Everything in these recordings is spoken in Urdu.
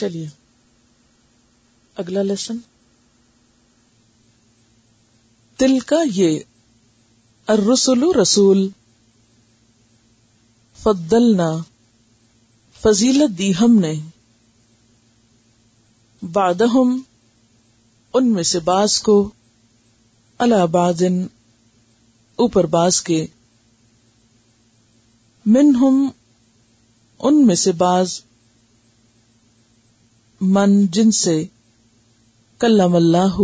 چلیے، اگلا لیسن دل کا یہ، الرسل رسول، فضلنا، فضیلت دی ہم نے۔ بعدہم، ان میں سے باز کو اللہ بادن اوپر باز کے۔ منہم، ان میں سے باز من جن سے کلم اللہ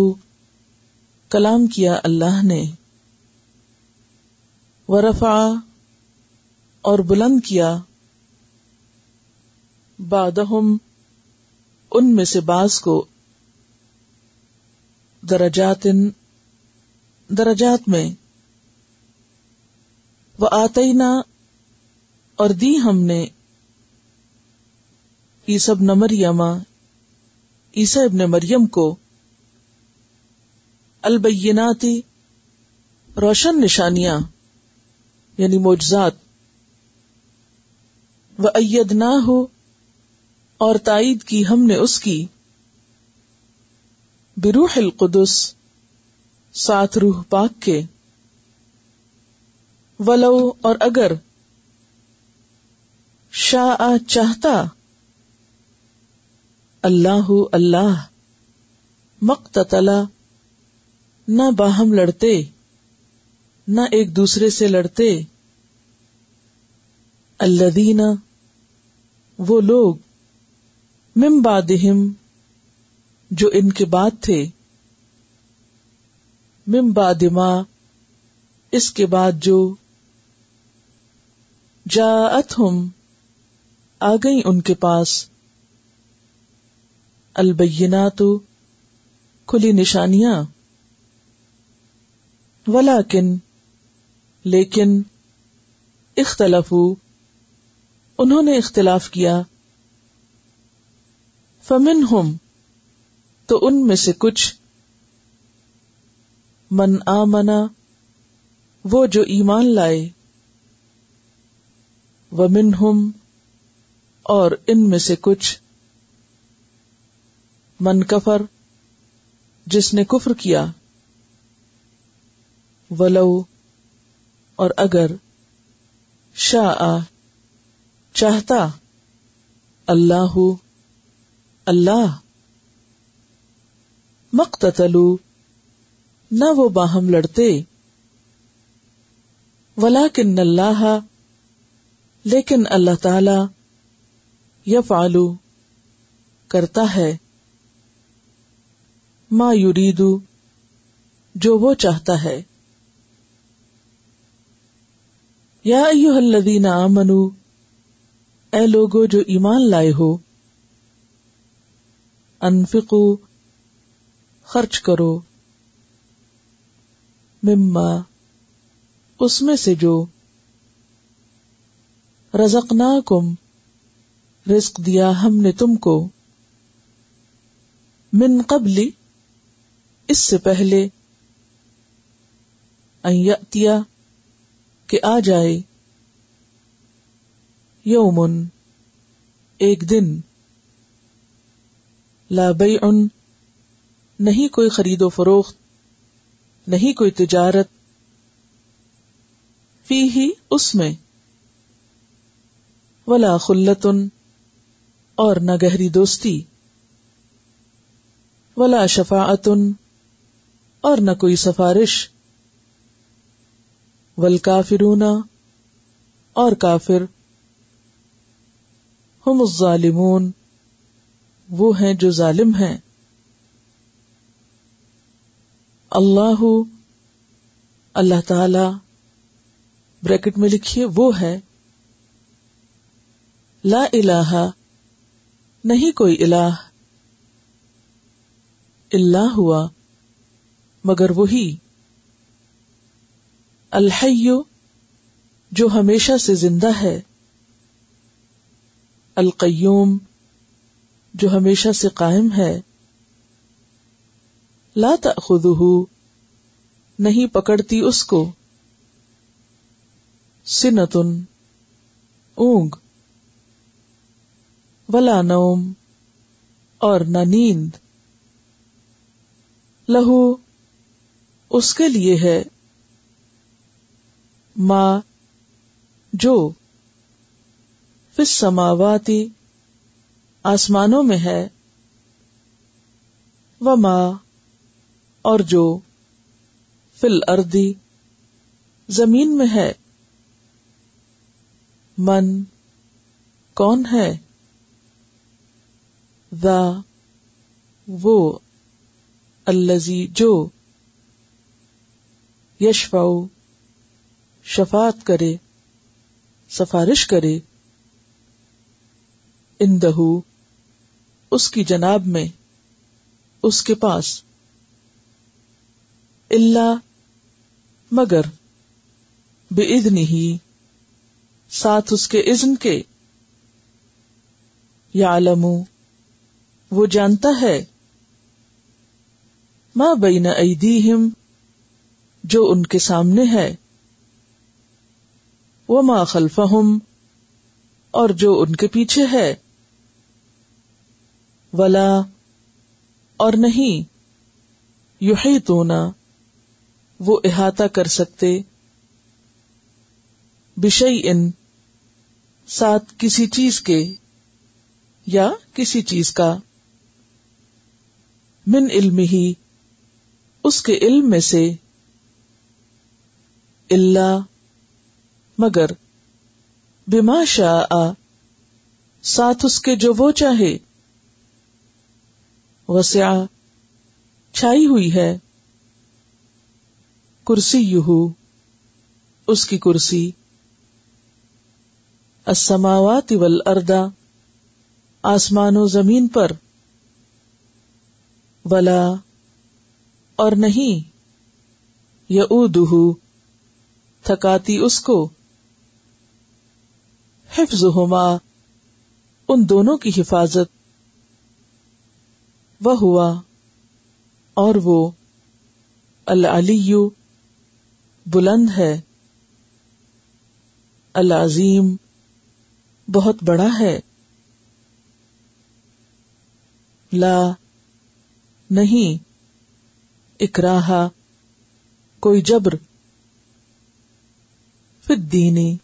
کلام کیا اللہ نے ورفا اور بلند کیا بادہم ان میں سے باز کو درجات درجات میں وہ آتے اور دی ہم نے عیسب نمر یما عیسی ابن مریم کو البیناتی روشن نشانیاں یعنی موجزات و اید نہ ہو اور تائید کی ہم نے اس کی۔ بروح القدس سات روح پاک کے۔ ولو اور اگر شاہ چاہتا اللہ اللہ مقتلا نہ باہم لڑتے، نہ ایک دوسرے سے لڑتے۔ اللہ وہ لوگ مم بادہم جو ان کے بعد تھے۔ مم بادما اس کے بعد جو جا ہم آ گئی ان کے پاس۔ البینات کھلی نشانیاں۔ ولیکن، لیکن اختلاف انہوں نے اختلاف کیا۔ فمن ہم تو ان میں سے کچھ، من آ منا وہ جو ایمان لائے۔ ومن ہم اور ان میں سے کچھ۔ من کفر، جس نے کفر کیا، ولو، اور اگر شاہ چاہتا، اللہ اللہ۔ مقتلو نہ وہ باہم لڑتے ولا کن اللہ، لیکن اللہ تعالی یا فالو کرتا ہے۔ ما یریدو جو وہ چاہتا ہے۔ یا ایوہ الذین آمنو اے لوگو جو ایمان لائے ہو انفقو خرچ کرو۔ مما، اس میں سے جو رزق کم رزق دیا ہم نے تم کو۔ من قبلی اس سے پہلے ایتیا کہ آ جائے۔ یومن، ایک دن۔ لا ان نہیں کوئی خرید و فروخت، نہیں کوئی تجارت۔ فی ہی اس میں۔ ولا خلتن، اور نہ گہری دوستی۔ ولا شفاعتن۔ اور نہ کوئی سفارش۔ والکافرون، اور کافر۔ ہم الظالمون، وہ ہیں جو ظالم ہیں۔ اللہ اللہ تعالی، بریکٹ میں لکھیے، وہ ہے۔ لا الہ، نہیں کوئی الہ۔ اللہ ہوا۔ مگر وہی الحیو جو ہمیشہ سے زندہ ہے، القیوم جو ہمیشہ سے قائم ہے۔ لا تأخذہ، نہیں پکڑتی اس کو۔ سنتن، اونگ۔ ولا نوم اور نہ نیند۔ لہو اس کے لیے ہے ماں جو سماواتی آسمانوں میں ہے وہ ماں اور جو فل اردی زمین میں ہے۔ من کون ہے؟ وہ الزی جو یشفا شفات کرے، سفارش کرے۔ اندہ اس کی جناب میں، اس کے پاس۔ اللہ مگر بے ادنی ہی ساتھ اس کے اذن کے۔ یا وہ جانتا ہے۔ ماں بین ایدیہم جو ان کے سامنے ہے۔ وہ ماں خلفہم اور جو ان کے پیچھے ہے۔ ولا، اور نہیں۔ یحیطونا وہ احاطہ کر سکتے۔ بشئی ان ساتھ کسی چیز کے یا کسی چیز کا۔ من علم ہی اس کے علم میں سے۔ اللہ مگر بما شاء، ساتھ اس کے جو وہ چاہے۔ وسع، چھائی ہوئی ہے۔ کرسی یو اس کی کرسی۔ السماوات والارض، آسمان و زمین پر۔ ولا، اور نہیں۔ یا تھکاتی اس کو۔ حفظ ہوما ان دونوں کی حفاظت۔ وہ ہوا اور وہ العلی بلند ہے۔ العظیم، بہت بڑا ہے۔ لا، نہیں اکراہ کوئی جبر۔ پھر دینی۔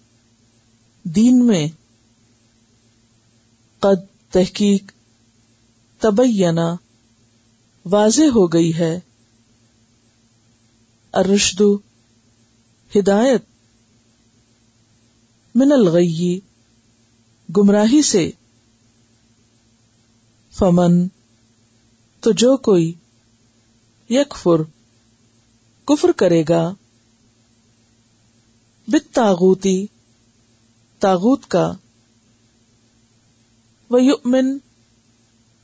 دین میں قد تحقیق تبینہ واضح ہو گئی ہے۔ ارشد ہدایت من الغی گمراہی سے۔ فمن، تو جو کوئی یکفر، کفر کرے گا۔ بت تاغوتی تاغوت کا وہ یؤمن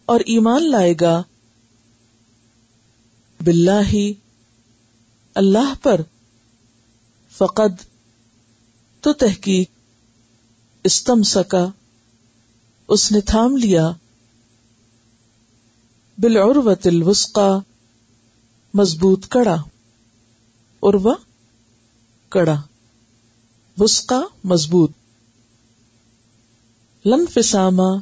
اور ایمان لائے گا باللہ، اللہ پر، فقد تو تحقیق استم سکا اس نے تھام لیا بالعروت الوسقا مضبوط کڑا اروا کڑا۔ وسقا مضبوط۔ لن فساما،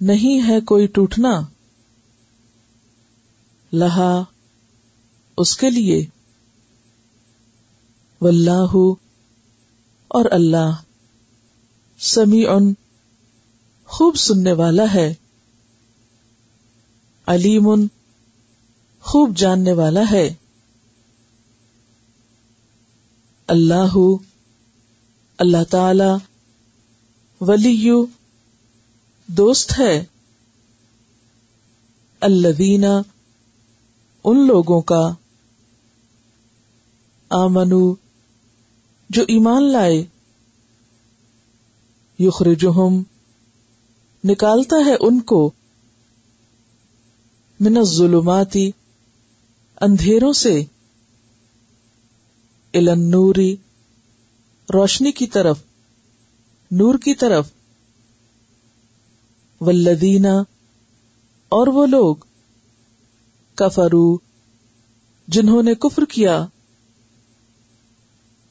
نہیں ہے کوئی ٹوٹنا۔ لہا، اس کے لیے۔ واللہ، اور اللہ۔ سمیع خوب سننے والا ہے۔ علیم، خوب جاننے والا ہے۔ اللہ۔ اللہ تعالی ولی دوست ہے الذین ان لوگوں کا آمنو جو ایمان لائے یخرجہم نکالتا ہے ان کو من الظلماتی اندھیروں سے النوری روشنی کی طرف، نور کی طرف۔ ولدینا اور وہ لوگ کفرو جنہوں نے کفر کیا۔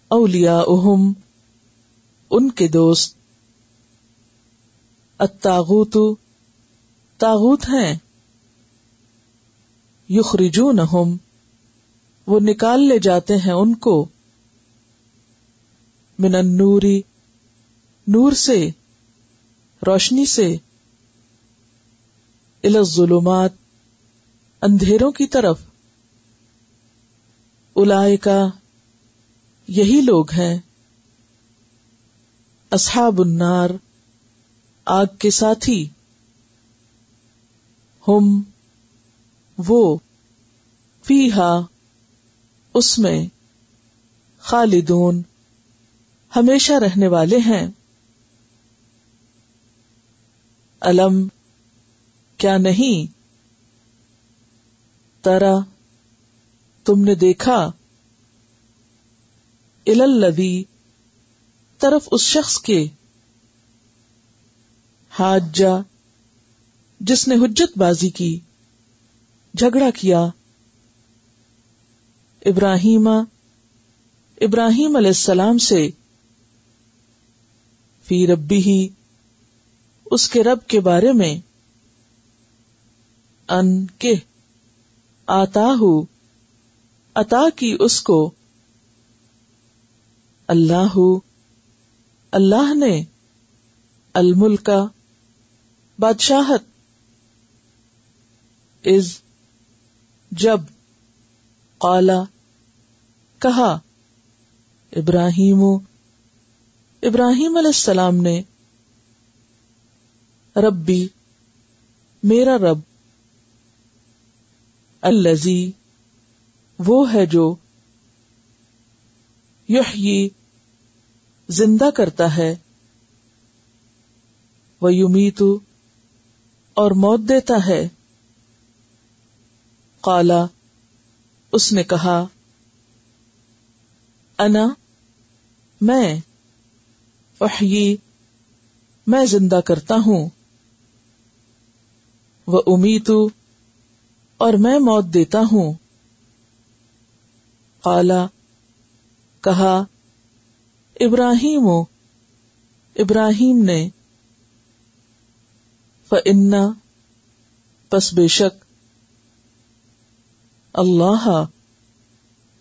اولیا اہم ان کے دوست۔ اتاغوت تاغوت ہیں۔ یخرجونہم، وہ نکال لے جاتے ہیں ان کو۔ من النوری، نور سے، روشنی سے الظلمات، اندھیروں کی طرف۔ الائے کا یہی لوگ ہیں۔ اصحاب النار، آگ کے ساتھی۔ ہم، وہ، فیہا، اس میں خالدون۔ ہمیشہ رہنے والے ہیں۔ علم کیا نہیں؟ ترا، تم نے دیکھا؟ الدی طرف اس شخص کے۔ حاجہ، جس نے حجت بازی کی، جھگڑا کیا۔ ابراہیم ابراہیم علیہ السلام سے۔ فی ربی ہی اس کے رب کے بارے میں، ان کے آتا ہو عطا کی اس کو، اللہ اللہ نے، الملک کا بادشاہت از جب، قالا، کہا، ابراہیم ابراہیم علیہ السلام نے، ربی، میرا رب الزی وہ ہے جو یحیی، زندہ کرتا ہے وہ یمیتو اور موت دیتا ہے۔ قالا، اس نے کہا، انا، میں۔ احیی، میں زندہ کرتا ہوں۔ وہ امیتو اور میں موت دیتا ہوں۔ قالا، کہا، ابراہیم ابراہیم نے۔ فنا پس بے شک، اللہ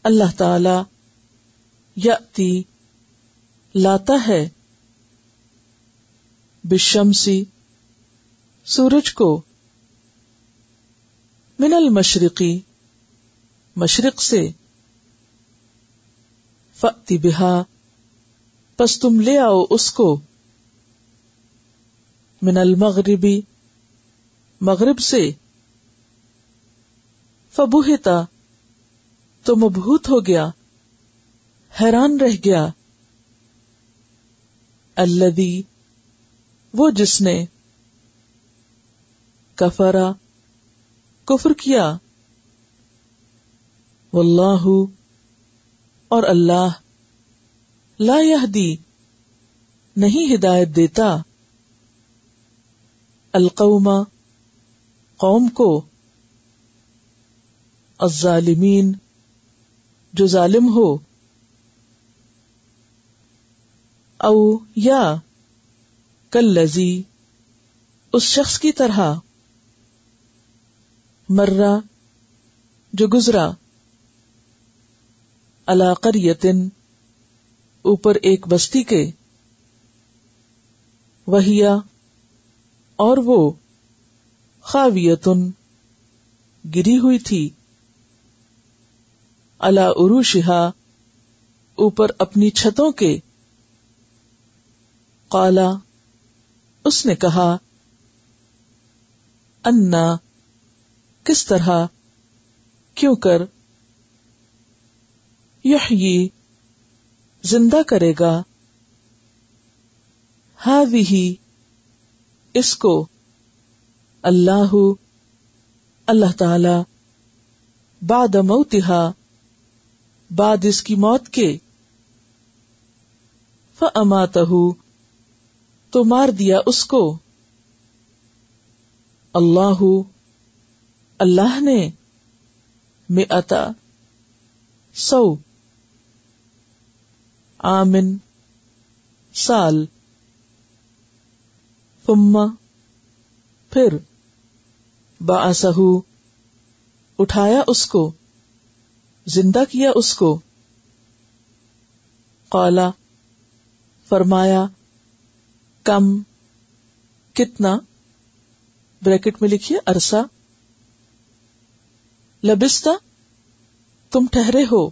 اللہ تعالی یتی لاتا ہے۔ بشمسی سورج کو من المشرقی، مشرق سے فتی بہا، پس تم لے آؤ اس کو من المغربی، مغرب سے۔ فبوہتا تو مبہوت ہو گیا، حیران رہ گیا۔ الدی وہ جس نے کفرا کفر کیا۔ واللہ اور اللہ لا یہدی، نہیں ہدایت دیتا۔ القوم، قوم کو۔ الظالمین، جو ظالم ہو۔ او یا کل لذی اس شخص کی طرح۔ مرہ، جو گزرا۔ علاقر یتن اوپر ایک بستی کے۔ وہیا، اور وہ خاویتن، گری ہوئی تھی۔ اللہ عروشہا، اوپر اپنی چھتوں کے۔ قالا اس نے کہا، انا، کس طرح؟ کیوں کر؟ یہ زندہ کرے گا؟ ہا اس کو اللہ اللہ تعالی باد موتہا، بعد اس کی موت کے۔ فماتہ تو مار دیا اس کو۔ اللہ اللہ نے میں اتا سو آمن سال۔ فما پھر باسہو اٹھایا اس کو، زندہ کیا اس کو۔ قالا، فرمایا کم کتنا بریکٹ میں لکھیے ارسا لبستا تم ٹھہرے ہو۔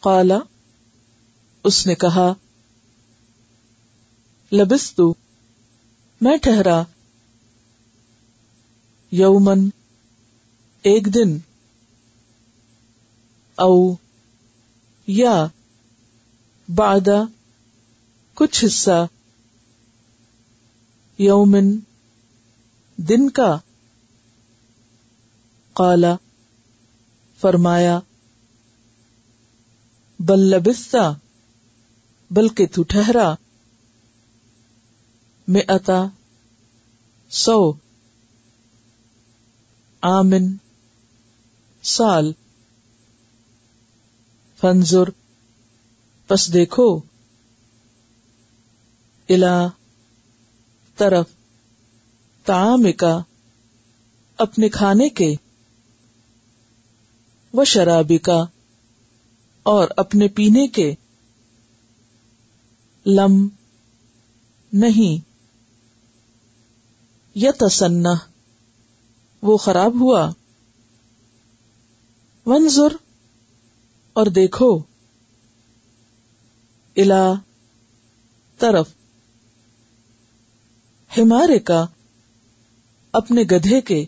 قالا، اس نے کہا، لبستو، میں ٹھہرا۔ یومن ایک دن۔ او، یا بادہ کچھ حصہ یومن دن کا قالا فرمایا، بل لبستا بلکہ تو ٹھہرا میں اتا سو، آمن، سال۔ فنزر پس دیکھو۔ الا طرف تام کا اپنے کھانے کے وہ شرابی کا اور اپنے پینے کے لم نہیں۔ یا تسنا وہ خراب ہوا۔ ونظر اور دیکھو۔ الا طرف ہمارے کا، اپنے گدھے کے۔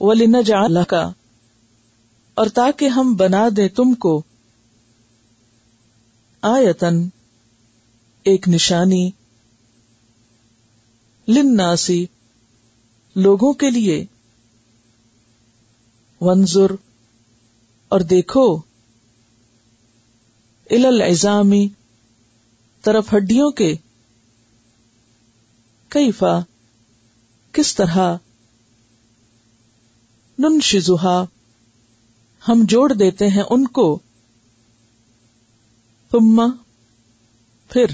ولن جا کا اور تاکہ ہم بنا دیں تم کو۔ آیتن ایک نشانی۔ لناسی لوگوں کے لیے۔ ونظر اور دیکھو۔ الزامی طرف ہڈیوں کے۔ کئی فا کس طرح؟ نن شزوہا ہم جوڑ دیتے ہیں ان کو۔ ثم، پھر،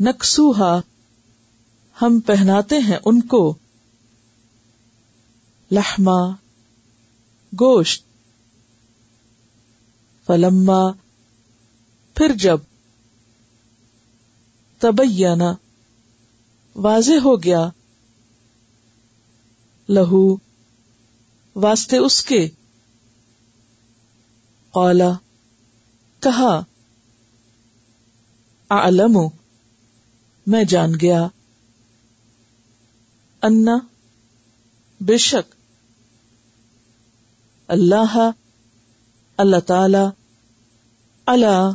نکسوہا، ہم پہناتے ہیں ان کو۔ لہما گوشت۔ فلما، پھر جب۔ تبینا واضح ہو گیا۔ لہو، واسطے اس کے۔ قالا، کہا، اعلم، میں جان گیا۔ انا بے شک۔ اللہ اللہ تعالی اللہ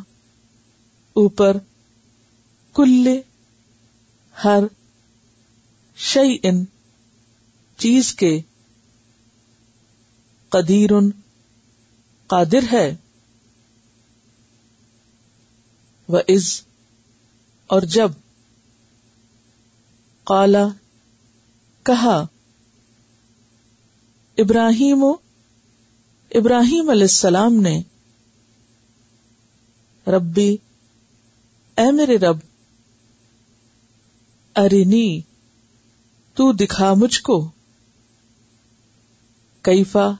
اوپر، کل، ہر۔ شعی ان چیز کے قدیر قادر ہے۔ و از، اور جب کالا کہا، ابراہیم ابراہیم علیہ السلام نے، ربی، اے میرے رب ارینی تو دکھا مجھ کو۔ کیفا،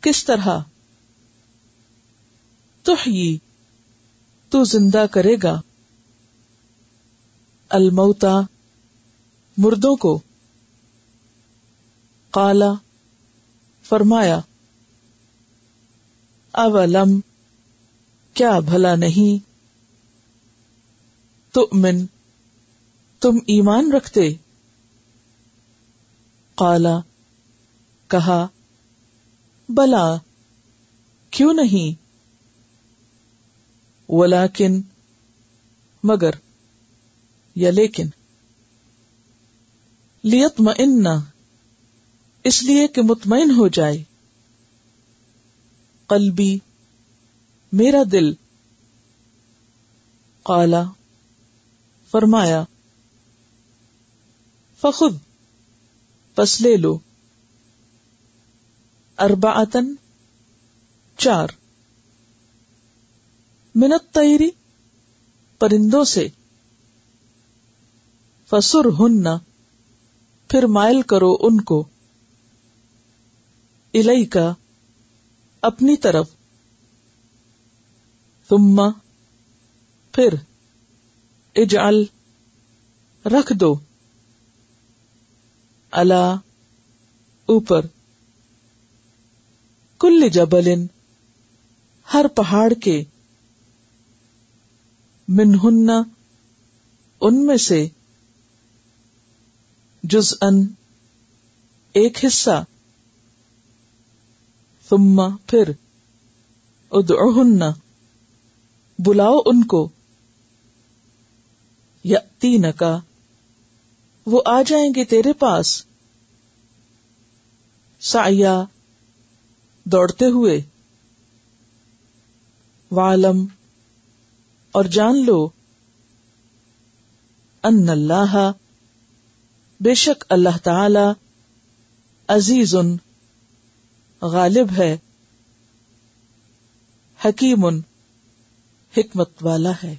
کس طرح؟ تو تو زندہ کرے گا۔ الموتا مردوں کو۔ کالا فرمایا، اولم، کیا بھلا نہیں؟ تو من تم ایمان رکھتے؟ کالا کہا، بلا، کیوں نہیں؟ ولیکن، مگر، یا لیکن؟ لیت م اس لیے کہ مطمئن ہو جائے۔ قلبی، میرا دل۔ کالا فرمایا فخود پس لے لو۔ اربعتن چار۔ منت تیری پرندوں سے۔ فسر ہن پھر مائل کرو ان کو۔ الئی کا اپنی طرف۔ ثم، پھر، اجعل، رکھ دو۔ اللہ اوپر۔ کل جبل ہر پہاڑ کے۔ منہن، ان میں سے۔ جز ان ایک حصہ۔ ثم پھر ادعوہن بلاؤ ان کو۔ یا تین کا وہ آ جائیں گے تیرے پاس۔ سیا دوڑتے ہوئے۔ والم اور جان لو۔ ان اللہ بے شک اللہ تعالی عزیز غالب ہے۔ حکیم حکمت والا ہے۔